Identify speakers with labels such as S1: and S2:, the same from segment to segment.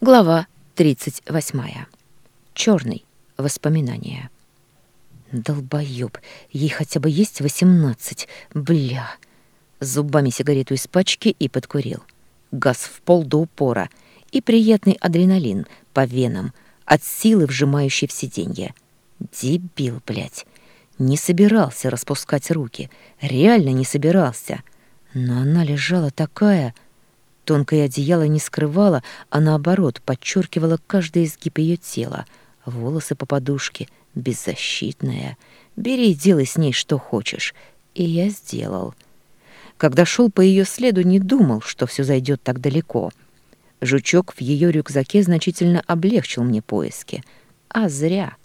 S1: Глава 38. Чёрный. Воспоминания. Долбоёб, ей хотя бы есть восемнадцать. Бля. Зубами сигарету из пачки и подкурил. Газ в пол до упора и приятный адреналин по венам от силы, вжимающей в сиденье. Дебил, блядь. Не собирался распускать руки. Реально не собирался. Но она лежала такая Тонкое одеяло не скрывало, а наоборот подчеркивало каждый изгиб ее тела. Волосы по подушке, беззащитная. Бери и делай с ней что хочешь. И я сделал. Когда шел по ее следу, не думал, что все зайдет так далеко. Жучок в ее рюкзаке значительно облегчил мне поиски. А зря.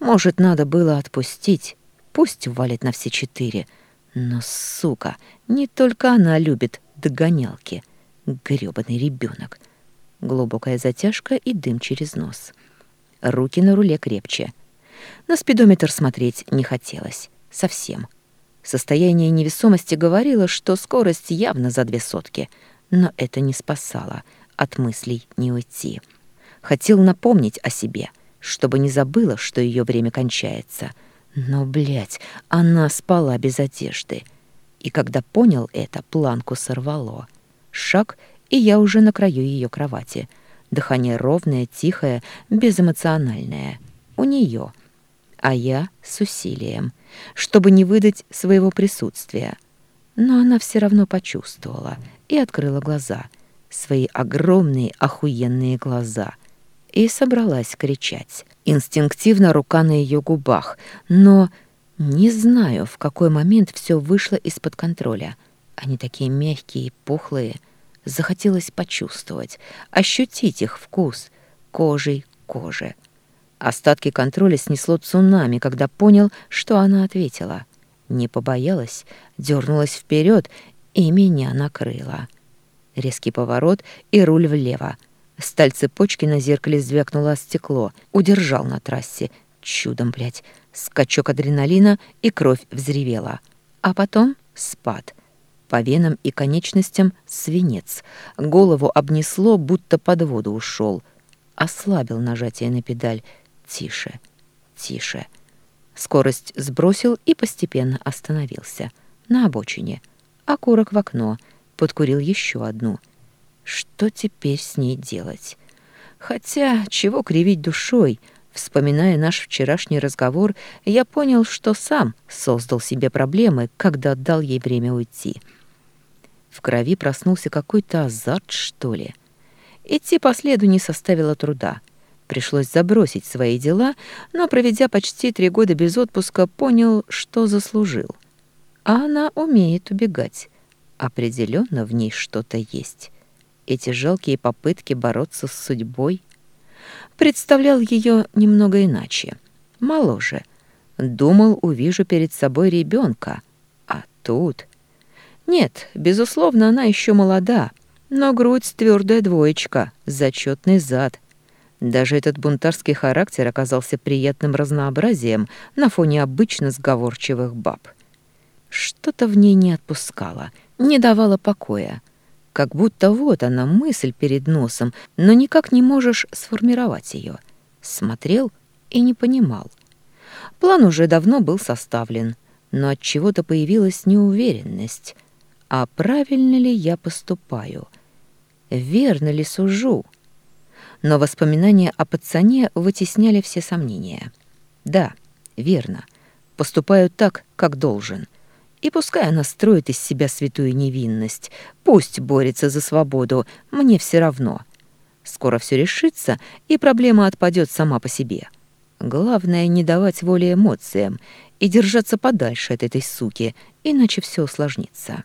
S1: Может, надо было отпустить. Пусть валит на все четыре. Но, сука, не только она любит догонялки — грёбаный ребенок. Глубокая затяжка и дым через нос. Руки на руле крепче. На спидометр смотреть не хотелось. Совсем. Состояние невесомости говорило, что скорость явно за две сотки. Но это не спасало. От мыслей не уйти. Хотел напомнить о себе, чтобы не забыла, что ее время кончается. Но, блядь, она спала без одежды. И когда понял это, планку сорвало — Шаг, и я уже на краю ее кровати. Дыхание ровное, тихое, безэмоциональное. У нее. А я с усилием, чтобы не выдать своего присутствия. Но она все равно почувствовала и открыла глаза. Свои огромные, охуенные глаза. И собралась кричать. Инстинктивно рука на ее губах, но... Не знаю, в какой момент все вышло из-под контроля. Они такие мягкие и пухлые. Захотелось почувствовать, ощутить их вкус кожей кожи. Остатки контроля снесло цунами, когда понял, что она ответила. Не побоялась, дернулась вперед и меня накрыла. Резкий поворот и руль влево. Сталь цепочки на зеркале звякнула стекло. Удержал на трассе. Чудом, блядь. Скачок адреналина, и кровь взревела. А потом спад. По венам и конечностям свинец. Голову обнесло, будто под воду ушел. Ослабил нажатие на педаль. Тише, тише. Скорость сбросил и постепенно остановился. На обочине. Окурок в окно. Подкурил еще одну. Что теперь с ней делать? Хотя, чего кривить душой? Вспоминая наш вчерашний разговор, я понял, что сам создал себе проблемы, когда дал ей время уйти. — в крови проснулся какой-то азарт, что ли. Идти по следу не составило труда. Пришлось забросить свои дела, но, проведя почти три года без отпуска, понял, что заслужил. А она умеет убегать. Определенно в ней что-то есть. Эти жалкие попытки бороться с судьбой. Представлял ее немного иначе. Моложе. Думал, увижу перед собой ребенка. А тут... Нет, безусловно, она еще молода, но грудь твердая двоечка, зачетный зад. Даже этот бунтарский характер оказался приятным разнообразием на фоне обычно сговорчивых баб. Что-то в ней не отпускало, не давало покоя. Как будто вот она, мысль перед носом, но никак не можешь сформировать ее. Смотрел и не понимал. План уже давно был составлен, но от чего-то появилась неуверенность — а правильно ли я поступаю? Верно ли сужу? Но воспоминания о пацане вытесняли все сомнения. Да, верно. Поступаю так, как должен. И пускай она строит из себя святую невинность, пусть борется за свободу, мне все равно. Скоро все решится, и проблема отпадет сама по себе. Главное не давать воли эмоциям и держаться подальше от этой суки, иначе все усложнится.